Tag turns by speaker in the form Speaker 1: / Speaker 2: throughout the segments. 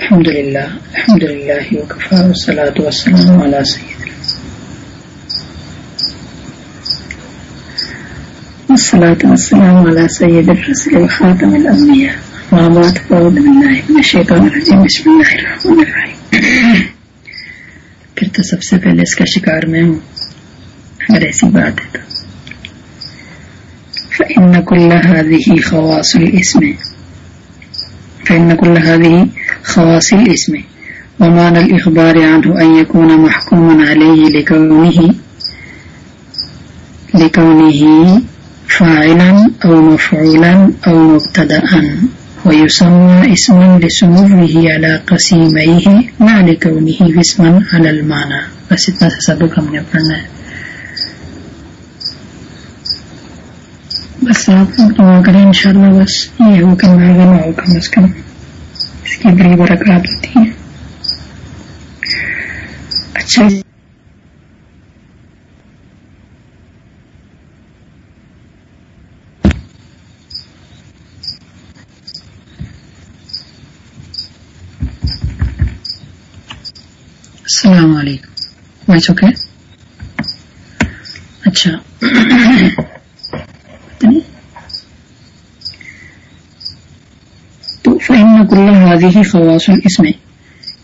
Speaker 1: الحمد لله الحمد لله وكفى والصلاة والسلام على سيدنا والصلاة والسلام على سيد الرسل وخاتم الأنبياء وعبات فأعوذ بالله من الشيطان الرجيم بسم الله الرحمن الرحيم پھر تو سب سے پہلے اس کا شکار میں ہوں. اگر ایسی بات ہے تو. فإن كل هذه خواص الاسم فإن كل هذه خواص الاسم ومعنى الإخبار عنه أن يكون محكوما عليه لكونه لكونه فاعلا أو مفعولا أو مبتدأ. ويسمى اسما لسموه على قسيميه مع لكونه اسما على المعنى. بس اتنا سبق ہم نے پڑھنا ہے. بس آپ دعا کریں انشاءاللہ، بس یہ ہو کہ میں ہو کم از کم اس کی بڑی برکات ہوتی ہیں اچھا۔ السلام علیکم۔ وائس اوکے اچھا تو فہم کل خواص اس میں۔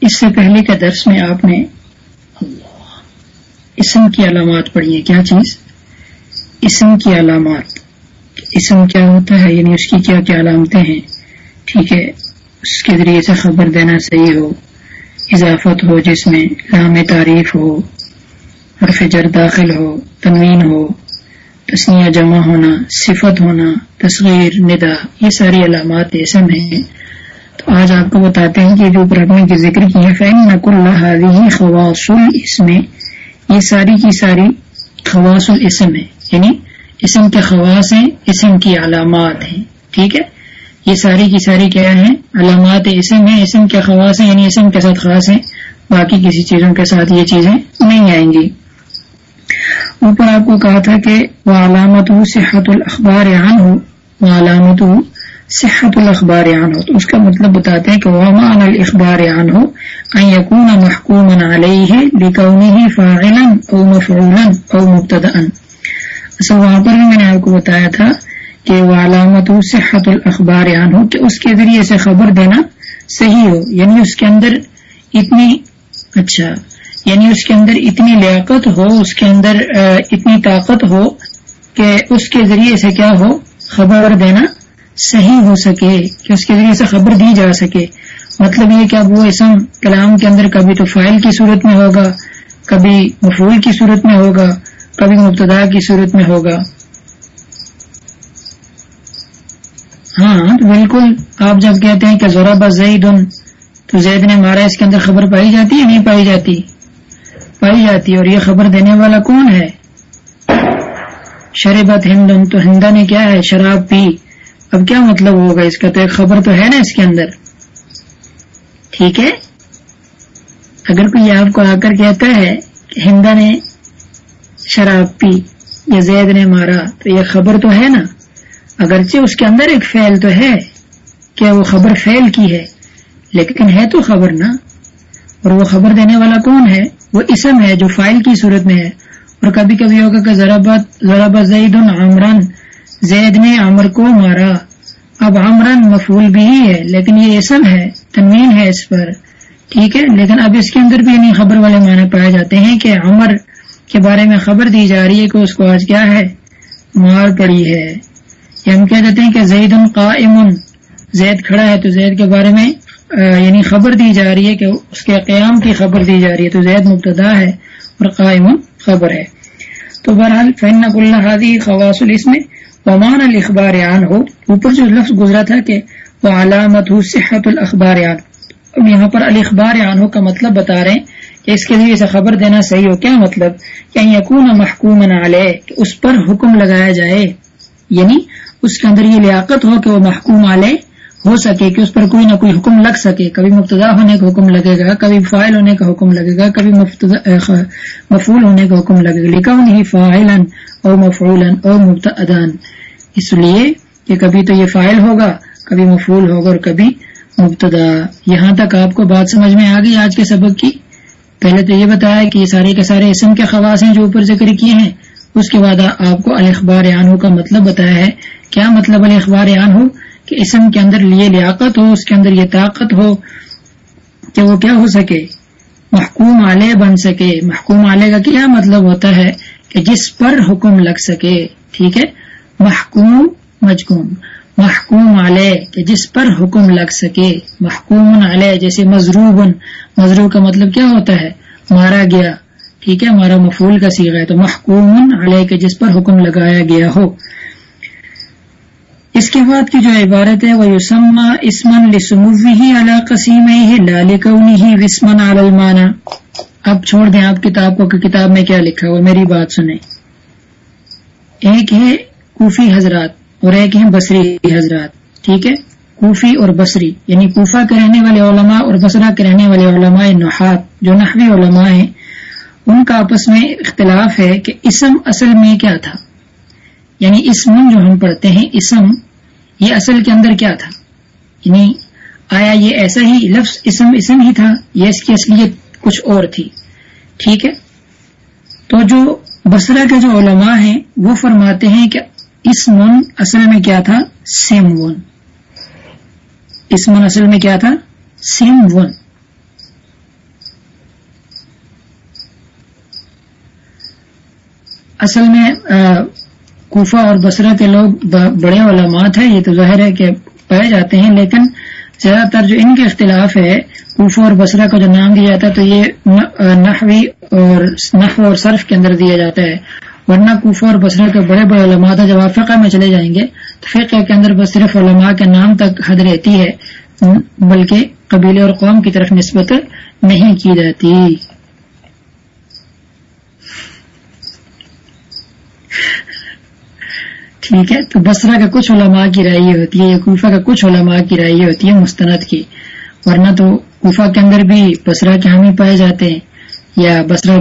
Speaker 1: اس سے پہلے کے درس میں آپ نے اسم کی علامات پڑھی ہیں۔ کیا چیز؟ اسم کی علامات۔ اسم کیا ہوتا ہے؟ یعنی اس کی کیا کیا علامتیں ہیں؟ ٹھیک ہے، اس کے ذریعے سے خبر دینا صحیح ہو، اضافت ہو جس میں لام تعریف ہو، حرف جر داخل ہو، تنوین ہو، تسنیہ جمع ہونا، صفت ہونا، تصغیر، ندا، یہ ساری علامات اسم ہیں۔ تو آج آپ کو بتاتے ہیں کہ جو پرکھنے کی ذکر کی ہے فین نق اللہ خواص الاسم یہ ساری کی ساری خواص الاسم ہے یعنی اسم کے خواص ہیں، اسم کی علامات ہیں، ٹھیک ہے؟ یہ ساری کی ساری کیا ہیں؟ علامات اسم ہیں، اسم کے خواص ہیں یعنی اسم کے ساتھ خاص ہیں، باقی کسی چیزوں کے ساتھ یہ چیزیں نہیں آئیں گی۔ اوپر آپ کو کہا تھا کہ وہ علامت ہو صحت الاخبار عن ہو وہ علامت ہو صحت الاخبار عن ہو تو اس کا مطلب بتاتے ہیں کہ ومان الاخبار عن ہو ان یکون محکوم علیہ لکونه فاعلا او مفعولا او مبتدا اصل وہاں پر بھی میں نے آپ کو بتایا تھا کہ وہ علامت صحت الاخبار عن ہو کہ اس کے ذریعے سے خبر دینا صحیح ہو یعنی اس کے اندر اتنی اچھا یعنی اس کے اندر اتنی لیاقت ہو، اس کے اندر اتنی طاقت ہو کہ اس کے ذریعے سے کیا ہو؟ خبر دینا صحیح ہو سکے، کہ اس کے ذریعے سے خبر دی جا سکے۔ مطلب یہ کہ اب وہ اسم کلام کے اندر کبھی تو فائل کی صورت میں ہوگا، کبھی مفول کی صورت میں ہوگا، کبھی مبتدا کی صورت میں ہوگا۔ ہاں تو بالکل۔ آپ جب کہتے ہیں کہ ذرا بس زید تو زید نے مارا، اس کے اندر خبر پائی جاتی ہے نہیں پائی جاتی؟ پائی جاتی ہے اور یہ خبر دینے والا کون ہے؟ شربت ہندن، تو ہندا نے کیا ہے؟ شراب پی۔ اب کیا مطلب ہوگا؟ اس کا تو ایک خبر تو ہے نا اس کے اندر۔ ٹھیک ہے؟ اگر کوئی آپ کو آ کر کہتا ہے کہ ہندا نے شراب پی یا زید نے مارا، تو یہ خبر تو ہے نا۔ اگرچہ اس کے اندر ایک فیل تو ہے کہ وہ خبر فیل کی ہے؟ لیکن ہے تو خبر نا۔ اور وہ خبر دینے والا کون ہے؟ وہ اسم ہے جو فائل کی صورت میں ہے۔ اور کبھی کبھی ہوگا کہ ذرا بت زید عمران زید نے عمر کو مارا۔ اب عمران مفول بھی ہی ہے، لیکن یہ اسم ہے، تنوین ہے اس پر۔ ٹھیک ہے، لیکن اب اس کے اندر بھی نہیں خبر والے معنی پائے جاتے ہیں کہ عمر کے بارے میں خبر دی جا رہی ہے کہ اس کو آج کیا ہے؟ مار پڑی ہے۔ یا ہم کہہ دیتے ہیں کہ زید قائم۔ زید کھڑا ہے تو زید کے بارے میں یعنی خبر دی جا رہی ہے کہ اس کے قیام کی خبر دی جا رہی ہے تو زید مبتدا ہے اور قائم خبر ہے۔ تو بہرحال فن اللہ خواص الاسم ومان الاخبار عن ہو اوپر جو لفظ گزرا تھا کہ وہ علامت ہو صحت الاخبار عن اب یہاں پر الاخبار ہو کا مطلب بتا رہے ہیں کہ اس کے ذریعے سے خبر دینا صحیح ہو۔ کیا مطلب؟ کہ یقون محکوم علیہ، کہ اس پر حکم لگایا جائے۔ یعنی اس کے اندر یہ لیاقت ہو کہ وہ محکوم علیہ ہو سکے کہ اس پر کوئی نہ کوئی حکم لگ سکے۔ کبھی مبتدا ہونے کا حکم لگے گا، کبھی فائل ہونے کا حکم لگے گا، کبھی مفول ہونے کا حکم لگے گا۔ لکھا نہیں فائل اور مفول اور مبتدان اس لیے کہ کبھی تو یہ فائل ہوگا، کبھی مفول ہوگا اور کبھی مبتدا۔ یہاں تک آپ کو بات سمجھ میں آ گئی آج کے سبق کی۔ پہلے تو یہ بتایا کہ یہ سارے کے سارے اسم کے خواص ہیں جو اوپر ذکر کیے ہیں۔ اس کے بعد آپ کو الخبار عنہ کا مطلب بتایا ہے۔ کیا مطلب الخبار ہو کہ اسم کے اندر یہ لیاقت ہو، اس کے اندر یہ طاقت ہو کہ وہ کیا ہو سکے؟ محکوم علیہ بن سکے۔ محکوم علیہ کا کیا مطلب ہوتا ہے؟ کہ جس پر حکم لگ سکے۔ ٹھیک ہے؟ محکوم، مجکوم۔ محکوم علیہ کہ جس پر حکم لگ سکے۔ محکوم علیہ جیسے مضروب مضروب کا مطلب کیا ہوتا ہے؟ مارا گیا۔ ٹھیک ہے؟ ہمارا مفول کا سیغ ہے۔ تو محکوم علیہ کے جس پر حکم لگایا گیا ہو۔ اس کے بعد کی جو عبارت ہے وہ یوسما اسمن لسموی علا قسیم لال ہی وسمن علمانا اب چھوڑ دیں آپ کتاب کو کہ کتاب میں کیا لکھا ہوا، میری بات سنیں۔ ایک ہے کوفی حضرات اور ایک ہیں بصری حضرات، ٹھیک ہے؟ کوفی اور بصری یعنی کوفہ کے رہنے والے علماء اور بصرہ کے رہنے والے علماء نحات، جو نحوی علماء ہیں، ان کا آپس میں اختلاف ہے کہ اسم اصل میں کیا تھا۔ یعنی اسم جو ہم پڑھتے ہیں، اسم، یہ اصل کے اندر کیا تھا؟ یعنی آیا یہ ایسا ہی لفظ اسم اسم ہی تھا یہ اس کی اصلیت کچھ اور تھی؟ ٹھیک ہے؟ تو جو بسرا کے جو علماء ہیں، وہ فرماتے ہیں کہ اس من اصل میں کیا تھا؟ سیم ون اس من اصل میں کیا تھا؟ سیم ون اصل میں کوفہ اور بسرا کے لوگ بڑے علماء ہیں یہ تو ظاہر ہے کہ پائے جاتے ہیں، لیکن زیادہ تر جو ان کے اختلاف ہے، کوفہ اور بسرا کا جو نام دیا جاتا ہے، تو یہ نحوی اور نحو اور صرف کے اندر دیا جاتا ہے۔ ورنہ کوفہ اور بصرہ کے بڑے بڑے علماء تھا جب آپ فقہ میں چلے جائیں گے، تو فقہ کے اندر بس صرف علماء کے نام تک حد رہتی ہے بلکہ قبیلے اور قوم کی طرف نسبت نہیں کی جاتی۔ ٹھیک ہے؟ تو بسرا کا کچھ علماء کی رائے یہ ہوتی ہے یا کوفہ کا کچھ علماء کی رائے یہ ہوتی ہے مستند کی۔ ورنہ تو کوفہ کے اندر بھی بسرا کے حامی پائے جاتے ہیں یا بسرا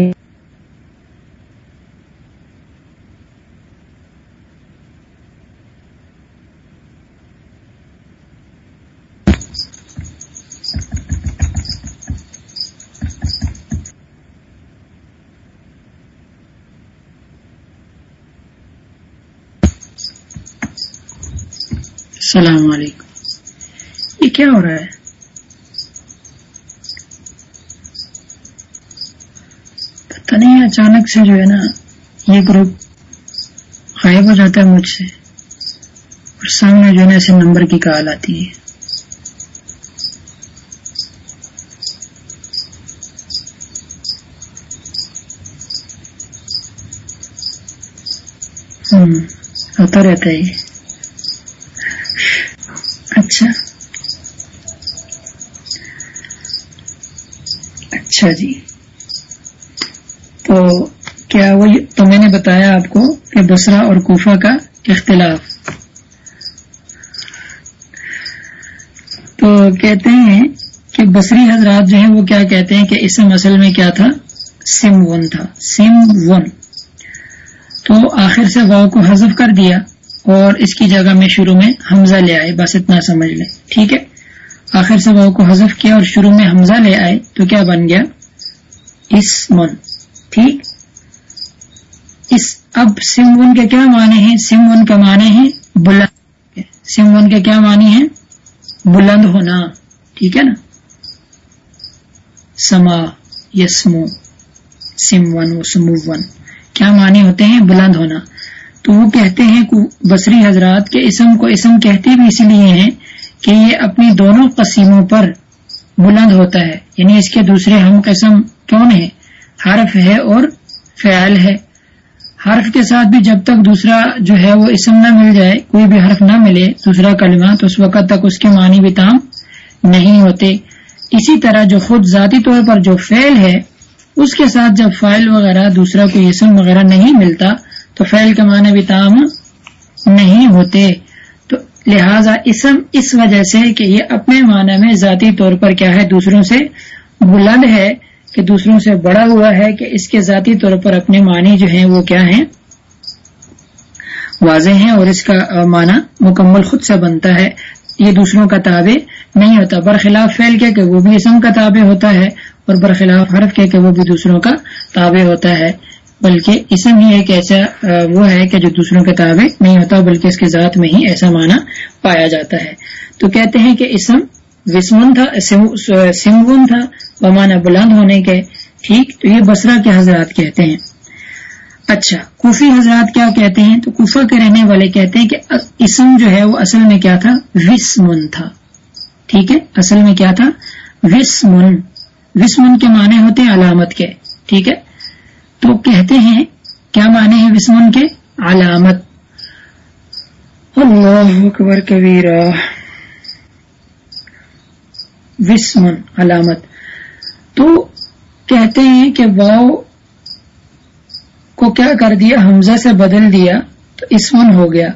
Speaker 1: السلام علیکم۔ یہ کیا ہو رہا ہے؟ پتہ نہیں، اچانک سے جو ہے نا، یہ گروپ غائب ہو جاتا ہے مجھ سے۔ اور سامنے جو ہے نا، ایسے نمبر کی کال آتی ہے۔ ہوتا رہتا ہے اچھا اچھا جی۔ تو کیا وہ تو میں نے بتایا آپ کو کہ بسرا اور کوفہ کا اختلاف۔ تو کہتے ہیں کہ بصری حضرات جو ہیں وہ کیا کہتے ہیں کہ اسم اصل میں کیا تھا؟ سم ون تھا۔ Someone. تو آخر سے واؤ کو حذف کر دیا اور اس کی جگہ میں شروع میں حمزہ لے آئے، بس اتنا سمجھ لیں۔ ٹھیک ہے؟ آخر سے وہ کو حذف کیا اور شروع میں حمزہ لے آئے، تو کیا بن گیا؟ اس من ٹھیک؟ اس اب سم ون کے کیا معنی ہیں؟ سم ون کا معنی ہے بلند۔ سم ون کے کیا معنی ہے بلند ہونا، ٹھیک ہے نا؟ سما، یسمو سم ون و سمو ون کیا معنی ہوتے ہیں؟ بلند ہونا۔ تو وہ کہتے ہیں بصری حضرات کے اسم کو اسم کہتے بھی اسی لیے ہیں کہ یہ اپنی دونوں قسیموں پر بلند ہوتا ہے۔ یعنی اس کے دوسرے ہم قسم کون ہے حرف ہے اور فعال ہے۔ حرف کے ساتھ بھی جب تک دوسرا جو ہے وہ اسم نہ مل جائے، کوئی بھی حرف نہ ملے، دوسرا کلمہ تو اس وقت تک اس کے معنی بھی تام نہیں ہوتے۔ اسی طرح جو خود ذاتی طور پر جو فعل ہے، اس کے ساتھ جب فائل وغیرہ دوسرا کوئی اسم وغیرہ نہیں ملتا، تو فعل کے معنی بھی تام نہیں ہوتے۔ لہذا اسم اس وجہ سے کہ یہ اپنے معنی میں ذاتی طور پر کیا ہے، دوسروں سے بلند ہے کہ دوسروں سے بڑا ہوا ہے کہ اس کے ذاتی طور پر اپنے معنی جو ہیں وہ کیا ہیں؟ واضح ہیں اور اس کا معنی مکمل خود سے بنتا ہے۔ یہ دوسروں کا تابع نہیں ہوتا۔ برخلاف فیل کے کہ وہ بھی اسم کا تابع ہوتا ہے اور برخلاف حرف کے کہ وہ بھی دوسروں کا تابع ہوتا ہے۔ بلکہ اسم ہی ایک ایسا وہ ہے کہ جو دوسروں کے تابع نہیں ہوتا، بلکہ اس کے ذات میں ہی ایسا معنی پایا جاتا ہے۔ تو کہتے ہیں کہ اسم وسمن تھا سمون تھا بمانا بلند ہونے کے، ٹھیک؟ تو یہ بسرا کے حضرات کہتے ہیں۔ اچھا کوفی حضرات کیا کہتے ہیں؟ تو کوفہ کے رہنے والے کہتے ہیں کہ اسم جو ہے وہ اصل میں کیا تھا؟ وسمن تھا۔ ٹھیک ہے؟ اصل میں کیا تھا؟ وسمن وسمن کے معنی ہوتے ہیں علامت کے۔ ٹھیک ہے؟ تو کہتے ہیں، کیا معنی ہے وسمن کے؟ علامت۔ اللہ اکبر کبیرہ۔ وسمن علامت۔ تو کہتے ہیں کہ واؤ کو کیا کر دیا، حمزہ سے بدل دیا، تو اسمن ہو گیا۔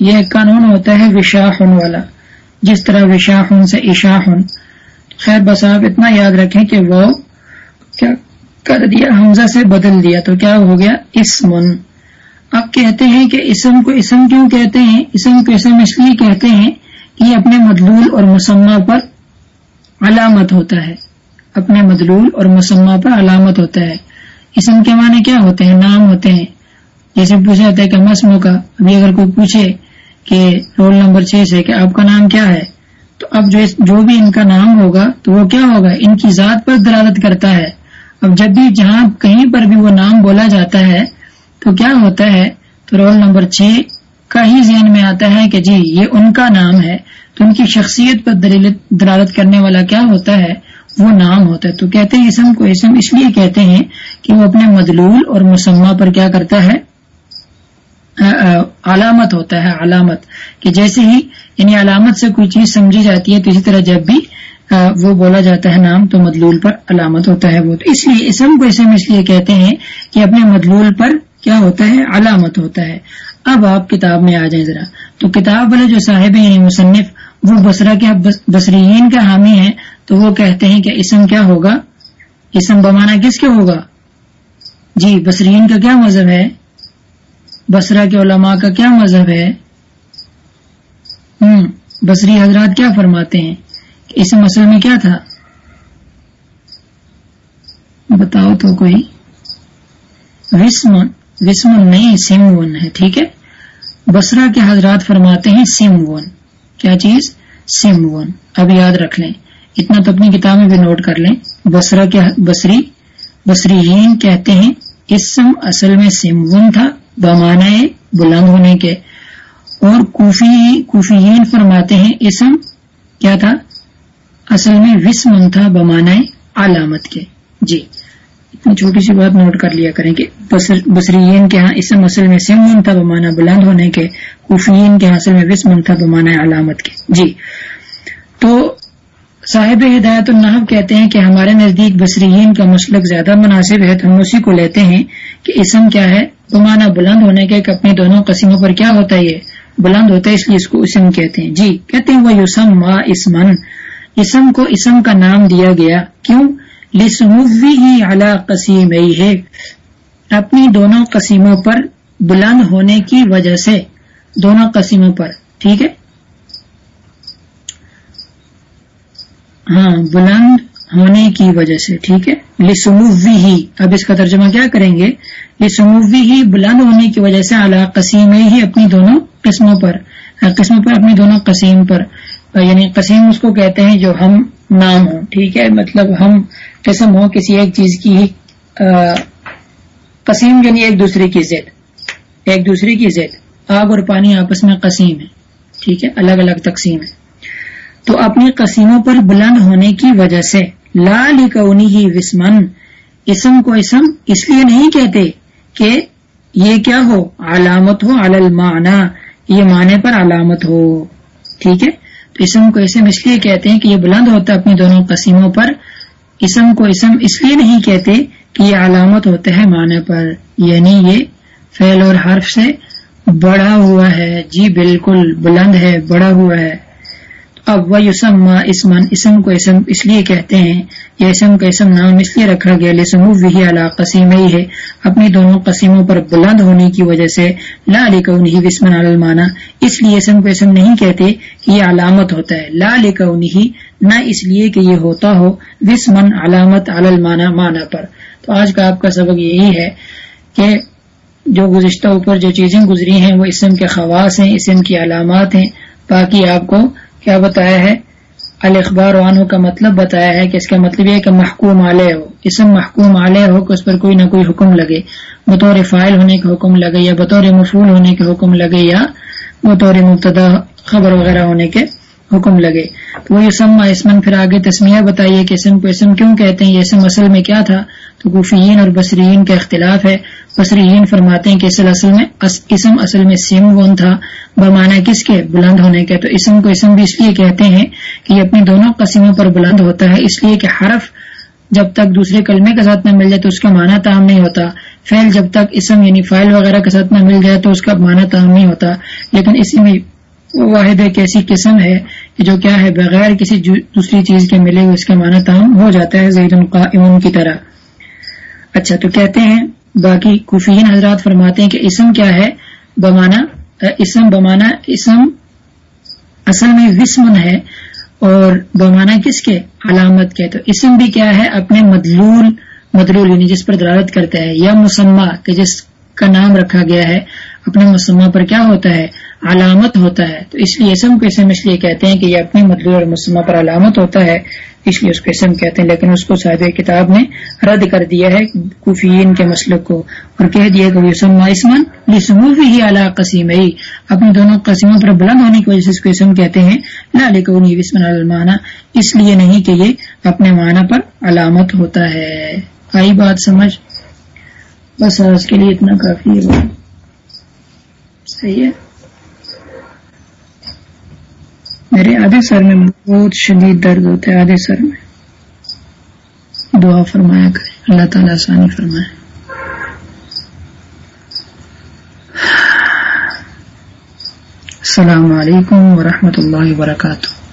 Speaker 1: یہ قانون ہوتا ہے وشاحن والا۔ جس طرح وشاحن سے عشاحن خیر بس آپ اتنا یاد رکھیں کہ وہ کیا کر دیا، حمزہ سے بدل دیا، تو کیا ہو گیا؟ اسمن۔ اب کہتے ہیں کہ اسم کو اسم کیوں کہتے ہیں؟ اسم کو اسم اس لیے کہتے ہیں کہ یہ اپنے مدلول اور مسمہ پر علامت ہوتا ہے۔ اپنے مدلول اور مسمہ پر علامت ہوتا ہے۔ اسم کے معنی کیا ہوتے ہیں؟ نام ہوتے ہیں۔ جیسے پوچھا جاتا ہے کہ مسموں کا، ابھی اگر کوئی پوچھے کہ رول نمبر چھ سے کہ آپ کا نام کیا ہے، تو اب جو جو بھی ان کا نام ہوگا، تو وہ کیا ہوگا؟ ان کی ذات پر درادت کرتا ہے۔ اب جب بھی جہاں کہیں پر بھی وہ نام بولا جاتا ہے تو کیا ہوتا ہے؟ تو رول نمبر چھ کا ہی ذہن میں آتا ہے کہ جی یہ ان کا نام ہے۔ تو ان کی شخصیت پر دلالت کرنے والا کیا ہوتا ہے؟ وہ نام ہوتا ہے۔ تو کہتے ہیں، اسم کو اسم اس لیے کہتے ہیں کہ وہ اپنے مدلول اور مسمہ پر کیا کرتا ہے؟ علامت ہوتا ہے، علامت۔ کہ جیسے ہی یعنی علامت سے کوئی چیز سمجھی جاتی ہے، تو اسی طرح جب بھی وہ بولا جاتا ہے نام تو مدلول پر علامت ہوتا ہے وہ۔ تو اس لیے اسم کو اسم اس لیے کہتے ہیں کہ اپنے مدلول پر کیا ہوتا ہے؟ علامت ہوتا ہے۔ اب آپ کتاب میں آ جائیں ذرا۔ تو کتاب والے جو صاحب یعنی مصنف، وہ بسرا کے بصرین کا حامی ہے تو وہ کہتے ہیں کہ اسم کیا ہوگا؟ اسم بمانا کس کے ہوگا؟ جی بصرین کا کیا مذہب ہے؟ بسرا کے علماء کا کیا مذہب ہے؟ ہوں بصری حضرات کیا فرماتے ہیں؟ کہ اسم اصل میں کیا تھا؟ بتاؤ تو کوئی۔ وسمن وسمن نہیں سم ون ہے، ٹھیک ہے؟ بسرا کے حضرات فرماتے ہیں سم ون کیا چیز؟ سم ون اب یاد رکھ لیں۔ اتنا تو اپنی کتاب میں بھی نوٹ کر لیں۔ بسرا کے بسری بسری کہتے ہیں، اسم اصل میں سم ون تھا بمانے بلند ہونے کے۔ اور کوفی فرماتے ہیں، اسم کیا تھا؟ اصل میں وسمن تھا بمانے علامت کے۔ جی اتنی چھوٹی سی بات نوٹ کر لیا کریں کہ بصرین کے ہاں اسم اصل میں سم تھا بمانا بلند ہونے کے کوفین کے ہاں اصل میں وسمن تھا بمانا علامت کے۔ جی تو صاحب ہدایت النحب کہتے ہیں کہ ہمارے نزدیک بصرین کا مسلک زیادہ مناسب ہے، تو ہم اسی کو لیتے ہیں کہ اسم کیا ہے۔ بمانا بلند ہونے کے اپنے دونوں قسموں پر کیا ہوتا ہے؟ یہ بلند ہوتا ہے، اس لیے اس کو اسم کہتے ہیں۔ جی کہتے ہیں وہ یوسم ما اسمن اسم کو اسم کا نام دیا گیا۔ کیوں؟ لسموی ہی اعلی قسیم ہے اپنی دونوں قسیموں پر بلند ہونے کی وجہ سے۔ دونوں قسیموں پر، ٹھیک ہے؟ ہاں بلند ہونے کی وجہ سے، ٹھیک ہے؟ لسموی ہی اب اس کا ترجمہ کیا کریں گے؟ لسموی ہی بلند ہونے کی وجہ سے اعلی قسیم ہی اپنی دونوں قسموں پر۔ قسموں پر، اپنی دونوں قسیم پر۔ یعنی قسیم اس کو کہتے ہیں جو ہم نام ہوں، ٹھیک ہے؟ مطلب ہم قسم ہو کسی ایک چیز کی قسیم یعنی ایک دوسرے کی زد ایک دوسرے کی زد آگ اور پانی آپس میں قسیم ہے ٹھیک ہے؟ الگ الگ تقسیم ہے تو اپنی قسیموں پر بلند ہونے کی وجہ سے لال کونی ہی وسمن، اسم کو اسم اس لیے نہیں کہتے کہ یہ کیا ہو؟ علامت ہو المانا یہ معنی پر علامت ہو، ٹھیک ہے؟ تو اسم کو اسم اس لیے کہتے ہیں کہ یہ بلند ہوتا ہے اپنی دونوں قسموں پر۔ اسم کو اسم اس لیے نہیں کہتے کہ یہ علامت ہوتا ہے معنی پر یعنی یہ فعل اور حرف سے بڑا ہوا ہے۔ جی بالکل بلند ہے بڑا ہوا ہے۔ اب وہ یوسم اسمن اسم کو اسم اس لیے کہتے ہیں، یہ اسم کا اسم نام اس لیے رکھا گیا لسم وہی اعلیٰ قسیم ہی ہے۔ اپنی دونوں قسیموں پر بلند ہونے کی وجہ سے لا لکونی وسمن المانا اس لیے اسم کو اسم نہیں کہتے کہ یہ علامت ہوتا ہے۔ لا لکونی نہ اس لیے کہ یہ ہوتا ہو وسمن علامت المانا مانا پر۔ تو آج کا آپ کا سبق یہی ہے کہ جو گزشتہ اوپر جو چیزیں گزری ہیں، وہ اسم کے خواص ہیں، اسم کی علامات ہیں، باقی آپ کو کیا بتایا ہے؟ الاخبار عنہ کا مطلب بتایا ہے کہ اس کا مطلب یہ کہ محکوم علیہ ہو۔ اسم محکوم علیہ ہو کہ اس پر کوئی نہ کوئی حکم لگے۔ بطور فائل ہونے کا حکم لگے یا بطور مفول ہونے کے حکم لگے یا بطور مبتدا خبر وغیرہ ہونے کے حکم لگے۔ تو وہ یسما اسمن پھر آگے تسمیہ بتائیے کہ اسم کو اسم کیوں کہتے ہیں؟ یہ اسم اصل میں کیا تھا؟ تو گفین اور بصرین کا اختلاف ہے۔ بصرین فرماتے ہیں کہ اصل میں اسم اصل میں سیم ون تھا۔ بمانا کس کے؟ بلند ہونے کے۔ تو اسم کو اسم بھی اس لیے کہتے ہیں کہ یہ اپنی دونوں قسموں پر بلند ہوتا ہے۔ اس لیے کہ حرف جب تک دوسرے کلمے کے ساتھ نہ مل جائے تو اس کا معنی تام نہیں ہوتا۔ فیل جب تک اسم یعنی فائل وغیرہ کے ساتھ نہ مل جائے تو اس کا معنی تام نہیں ہوتا۔ لیکن اسی میں واحد ایک ایسی قسم ہے جو کیا ہے، بغیر کسی دوسری چیز کے ملے اس کا معنی تام ہو جاتا ہے زید القائم کی طرح۔ اچھا تو کہتے ہیں، باقی کفین حضرات فرماتے ہیں کہ اسم کیا ہے؟ بمانا، اسم بمانا، اسم اصل میں وسمن ہے اور بمانا کس کے؟ علامت کے۔ تو اسم بھی کیا ہے؟ اپنے مدلول مدلول یعنی جس پر دلالت کرتا ہے یا مسمہ، کہ جس کا نام رکھا گیا ہے، اپنے مسمہ پر کیا ہوتا ہے؟ علامت ہوتا ہے۔ تو اس لیے اسم کو اسم اس لیے کہتے ہیں کہ یہ اپنے مدلول اور مسمہ پر علامت ہوتا ہے، اس لیے اس کو اسم کہتے ہیں۔ لیکن اس کو صاحب کتاب نے رد کر دیا ہے کفین کے مسلک کو اور کہہ دیا کہ یسم اسمن لسمو ہی اعلیٰ قسیم اپنی دونوں قسموں پر بلند ہونے کی وجہ سے اس کو اسم کہتے ہیں۔ لال کو وسمن اس لیے نہیں کہ یہ اپنے معنی پر علامت ہوتا ہے۔ آئی بات سمجھ؟ بس آج کے لیے اتنا کافی ہے۔ صحیح ہے۔ میرے آدھے سر میں بہت شدید درد ہوتا ہے، آدھے سر میں۔ دعا فرمایا کرے اللہ تعالیٰ آسانی فرمائے۔ السلام علیکم ورحمۃ اللہ وبرکاتہ۔